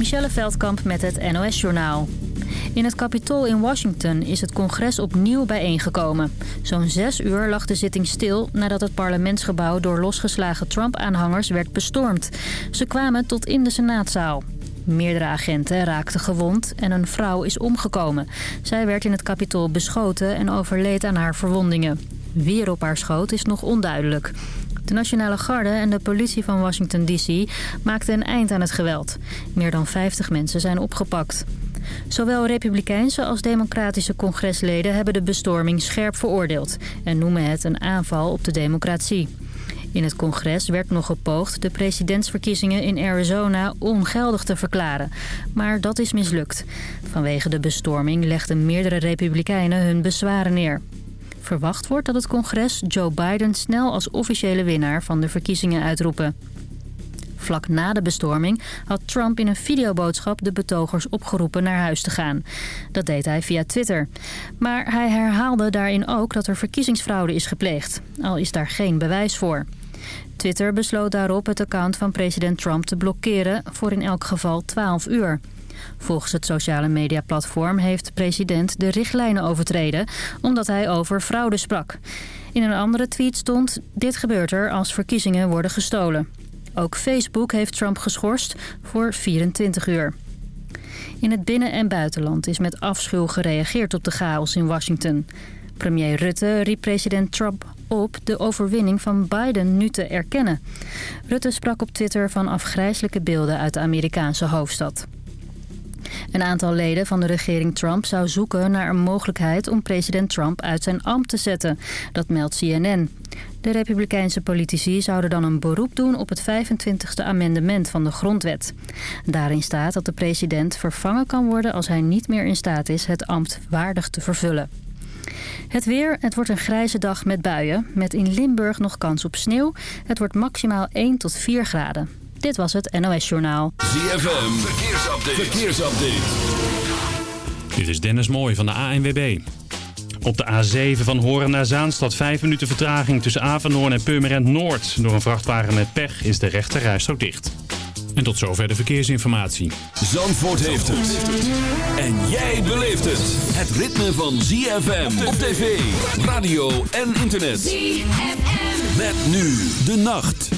Michelle Veldkamp met het NOS-journaal. In het Capitool in Washington is het congres opnieuw bijeengekomen. Zo'n zes uur lag de zitting stil nadat het parlementsgebouw... door losgeslagen Trump-aanhangers werd bestormd. Ze kwamen tot in de Senaatzaal. Meerdere agenten raakten gewond en een vrouw is omgekomen. Zij werd in het Capitool beschoten en overleed aan haar verwondingen. Wie op haar schoot is nog onduidelijk. De Nationale Garde en de politie van Washington D.C. maakten een eind aan het geweld. Meer dan 50 mensen zijn opgepakt. Zowel republikeinse als democratische congresleden hebben de bestorming scherp veroordeeld... en noemen het een aanval op de democratie. In het congres werd nog gepoogd de presidentsverkiezingen in Arizona ongeldig te verklaren. Maar dat is mislukt. Vanwege de bestorming legden meerdere republikeinen hun bezwaren neer. Verwacht wordt dat het congres Joe Biden snel als officiële winnaar van de verkiezingen uitroepen. Vlak na de bestorming had Trump in een videoboodschap de betogers opgeroepen naar huis te gaan. Dat deed hij via Twitter. Maar hij herhaalde daarin ook dat er verkiezingsfraude is gepleegd, al is daar geen bewijs voor. Twitter besloot daarop het account van president Trump te blokkeren voor in elk geval 12 uur. Volgens het sociale mediaplatform heeft president de richtlijnen overtreden... omdat hij over fraude sprak. In een andere tweet stond... dit gebeurt er als verkiezingen worden gestolen. Ook Facebook heeft Trump geschorst voor 24 uur. In het binnen- en buitenland is met afschuw gereageerd op de chaos in Washington. Premier Rutte riep president Trump op de overwinning van Biden nu te erkennen. Rutte sprak op Twitter van afgrijzelijke beelden uit de Amerikaanse hoofdstad. Een aantal leden van de regering Trump zou zoeken naar een mogelijkheid om president Trump uit zijn ambt te zetten. Dat meldt CNN. De republikeinse politici zouden dan een beroep doen op het 25e amendement van de grondwet. Daarin staat dat de president vervangen kan worden als hij niet meer in staat is het ambt waardig te vervullen. Het weer, het wordt een grijze dag met buien. Met in Limburg nog kans op sneeuw. Het wordt maximaal 1 tot 4 graden. Dit was het NOS Journaal. ZFM, verkeersupdate. verkeersupdate. Dit is Dennis Mooij van de ANWB. Op de A7 van Horen naar Zaanstad 5 minuten vertraging tussen Avenhoorn en Purmerend Noord. Door een vrachtwagen met pech is de rechte rijstrook dicht. En tot zover de verkeersinformatie. Zandvoort heeft het. En jij beleeft het. Het ritme van ZFM op tv, radio en internet. ZFM. Met nu de nacht.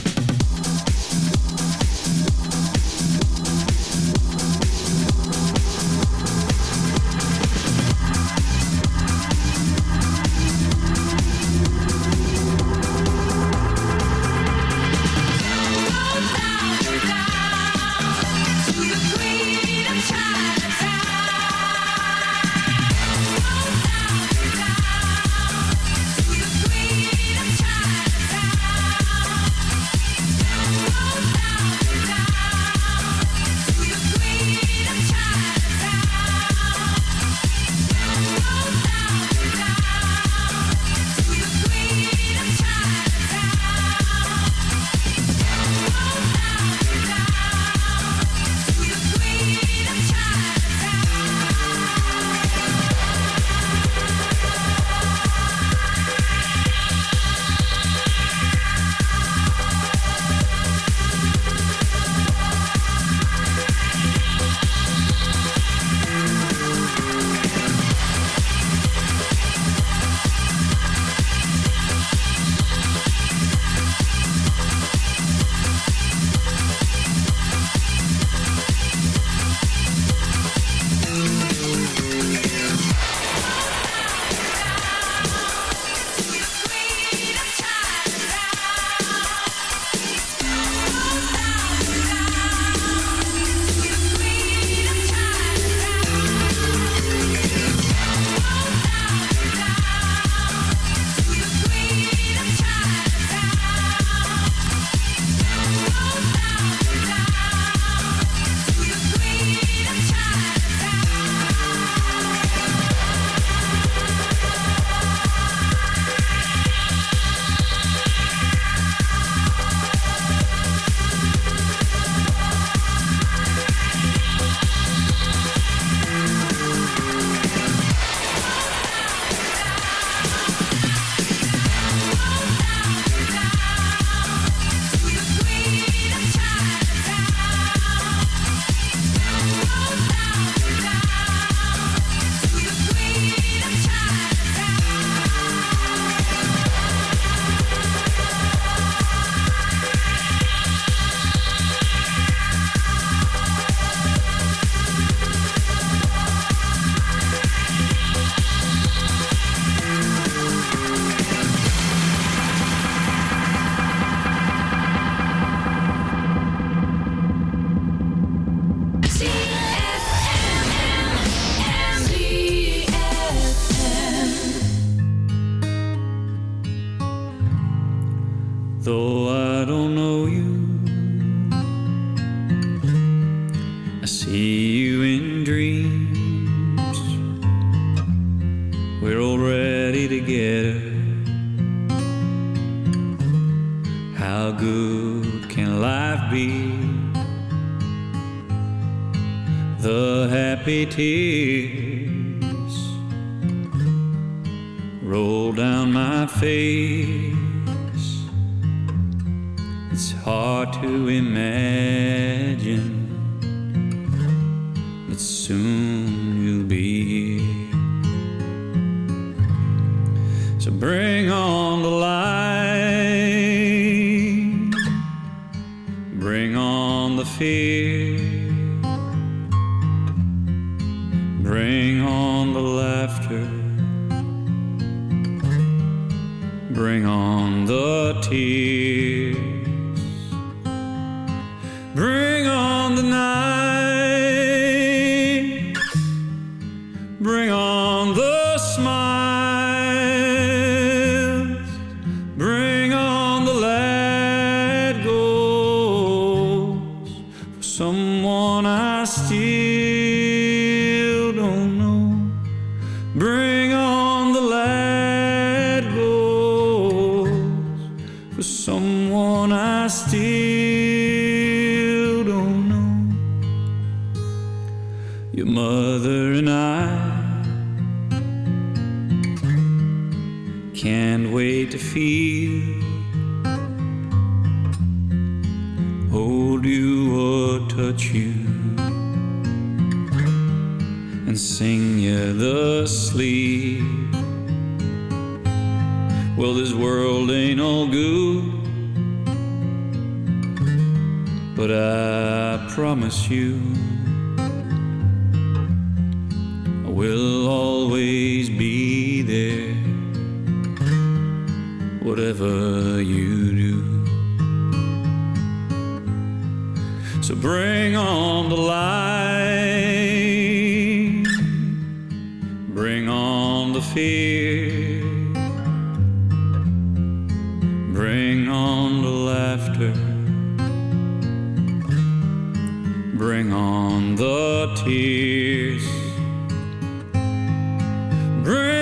Though I don't know you, I see you in dreams. We're already together. How good can life be? The happy tears and sing you the sleep. Well, this world ain't all good, but I promise you, I will always be there, whatever you. So bring on the light, bring on the fear, bring on the laughter, bring on the tears. Bring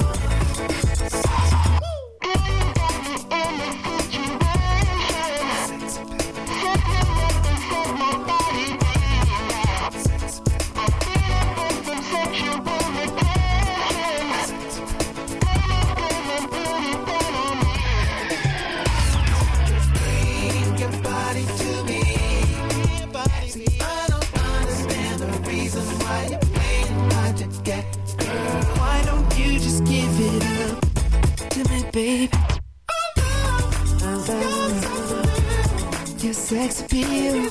you.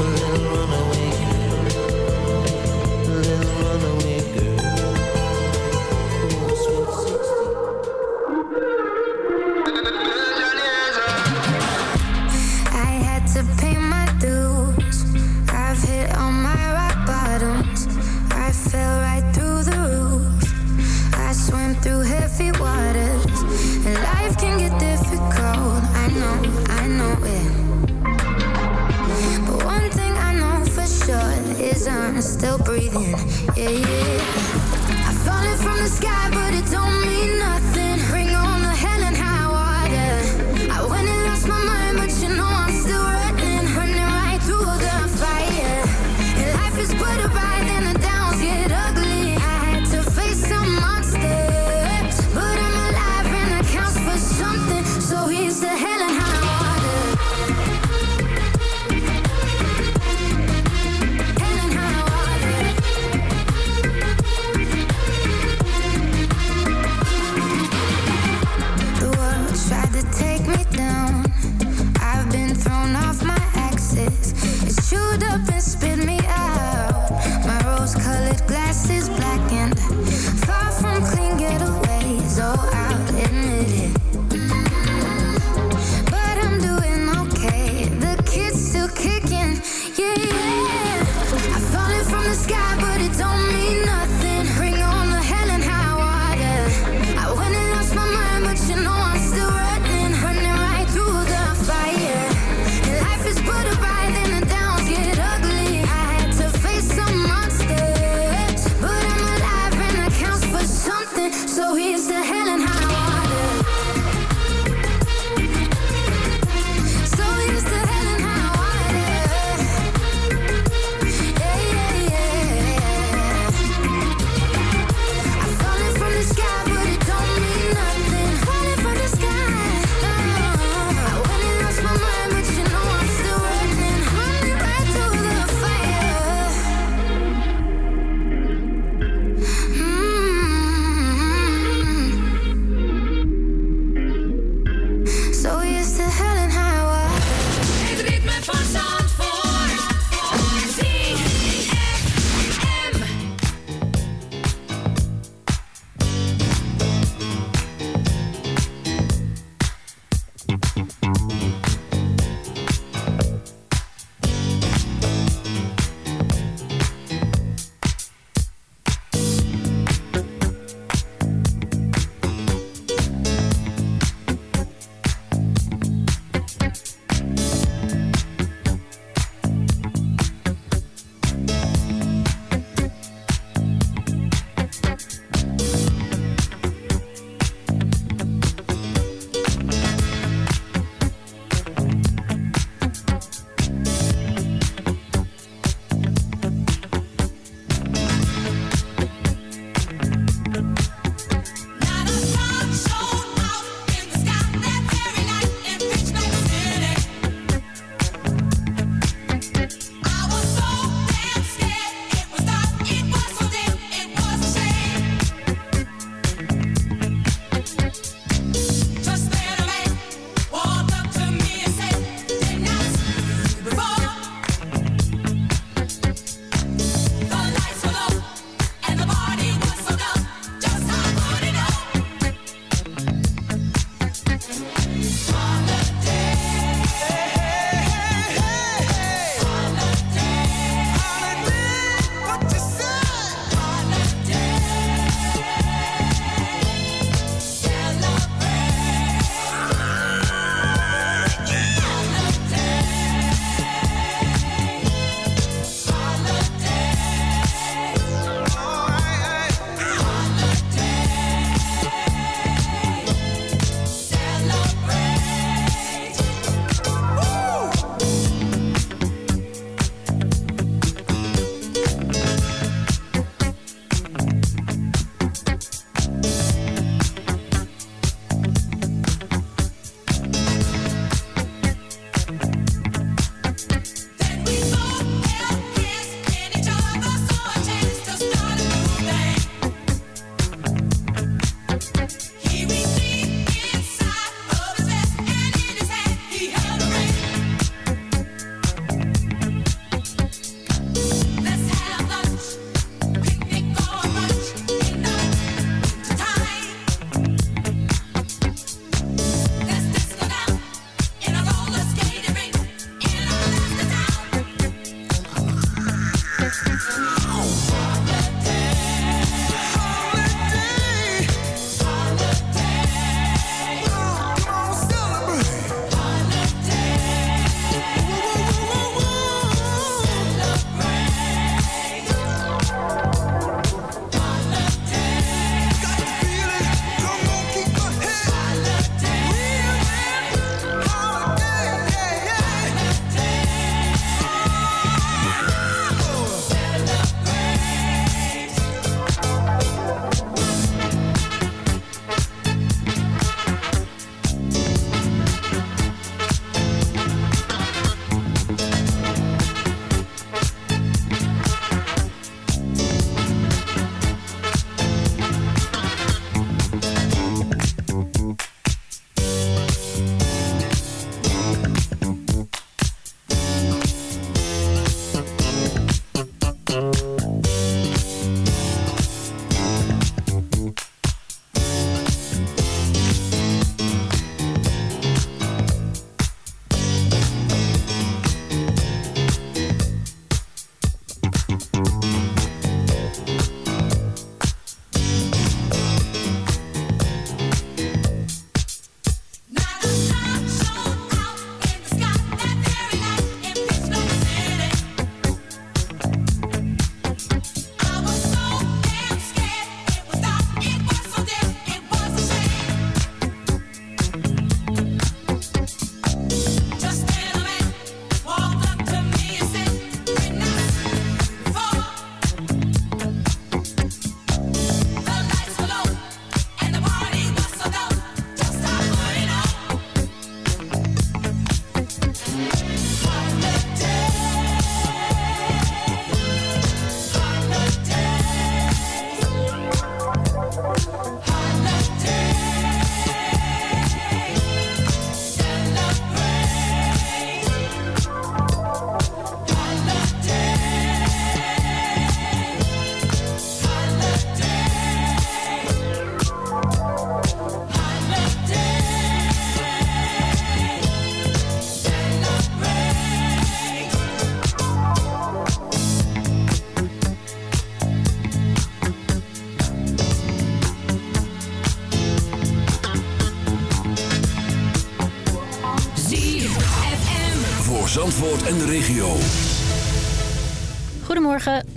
little when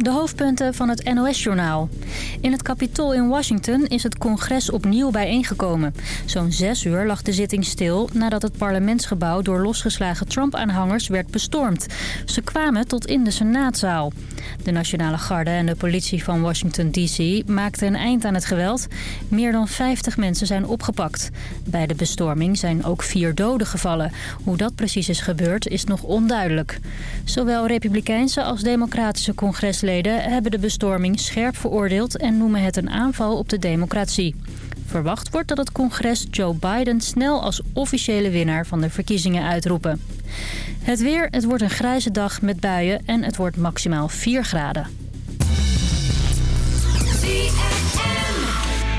De hoofdpunten van het NOS-journaal. In het Capitool in Washington is het congres opnieuw bijeengekomen. Zo'n zes uur lag de zitting stil nadat het parlementsgebouw... door losgeslagen Trump-aanhangers werd bestormd. Ze kwamen tot in de Senaatzaal. De Nationale Garde en de politie van Washington D.C. maakten een eind aan het geweld. Meer dan 50 mensen zijn opgepakt. Bij de bestorming zijn ook vier doden gevallen. Hoe dat precies is gebeurd is nog onduidelijk. Zowel republikeinse als democratische congresleden hebben de bestorming scherp veroordeeld... en noemen het een aanval op de democratie. Verwacht wordt dat het congres Joe Biden snel als officiële winnaar van de verkiezingen uitroepen. Het weer, het wordt een grijze dag met buien en het wordt maximaal 4 graden.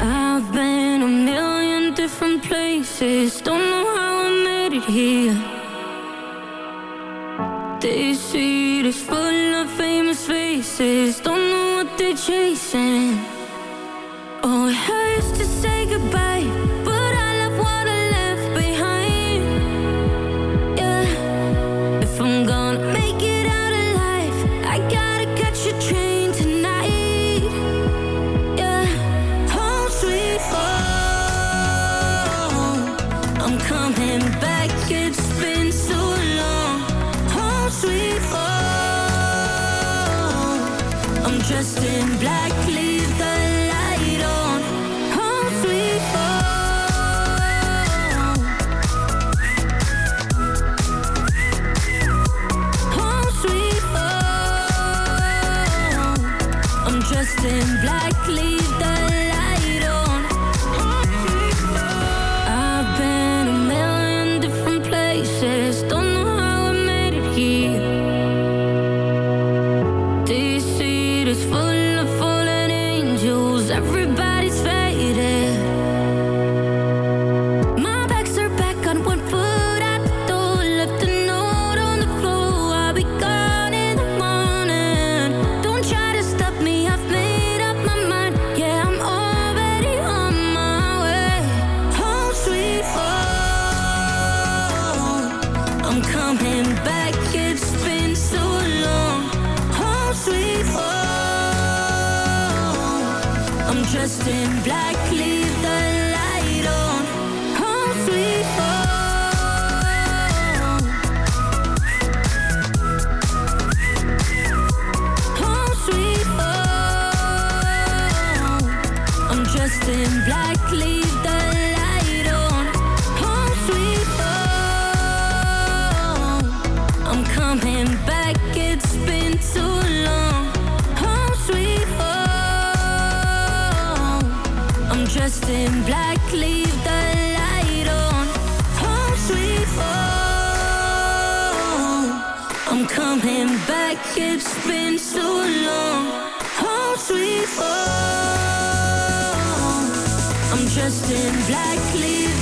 I've been a million different places Don't know how I made it here This city is full of famous faces Don't know what they're chasing Oh, it hurts to say goodbye coming back. It's like it's been so long. Home sweet home. I'm dressed in black, leather.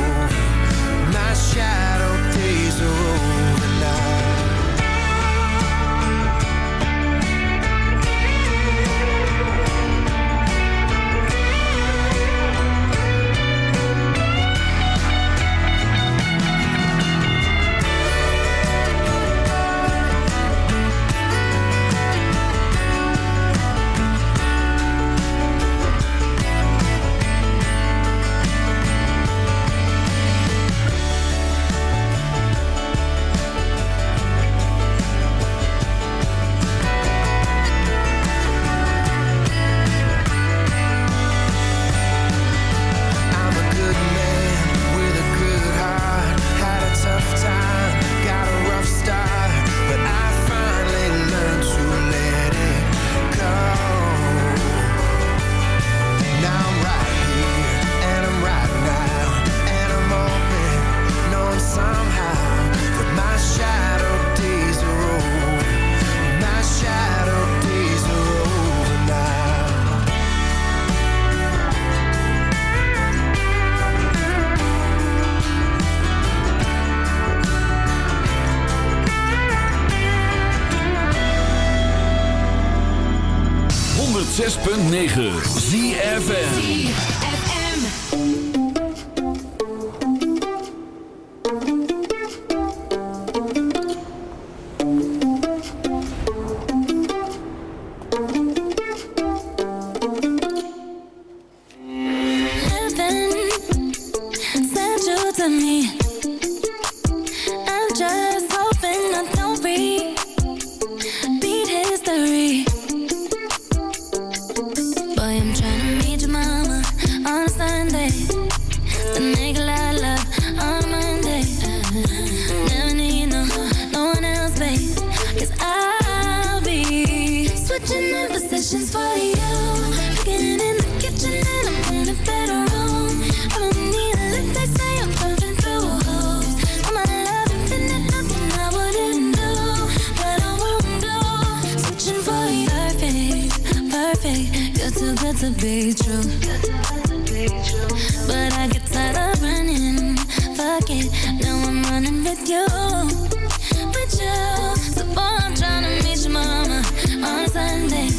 Boy, I'm trying to meet your mama on a Sunday to be true. But I get tired of running. Fuck it, now I'm running with you. With you. So boy, I'm trying to meet your mama on Sunday.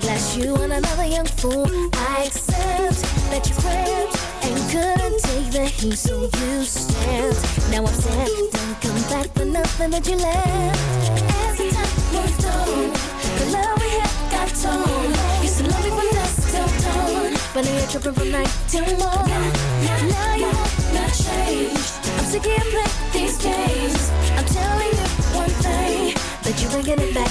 the glass, you and another young fool. I accept that you cramped and couldn't take the heat, so you stand. Now I'm sad, don't come back for nothing that you left. As the time moved on, the love we had got torn. Used to love me from dusk till dawn, but now you're tripping from night till morn. Now, now, now you are not changed. I'm sick of playing these games. I'm telling you one thing that you ain't getting back.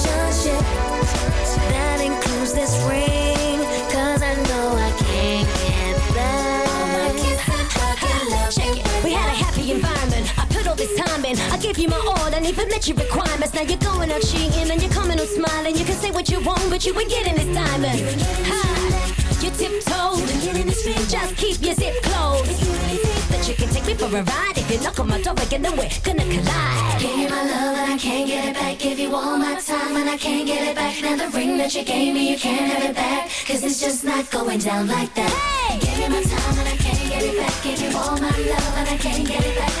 I gave you my all and even met your requirements. Now you're going out cheating and you're coming out smiling. You can say what you want, but you ain't getting this diamond. You ha! You're tiptoed. You Just keep your zip closed. You that you can take me for a ride if you knock on my door again, then we're gonna collide. Give you my love and I can't get it back. Give you all my time and I can't get it back. Now the ring that you gave me, you can't have it back. Cause it's just not going down like that. Hey! Give you my time and I can't get it back. Give you all my love and I can't get it back.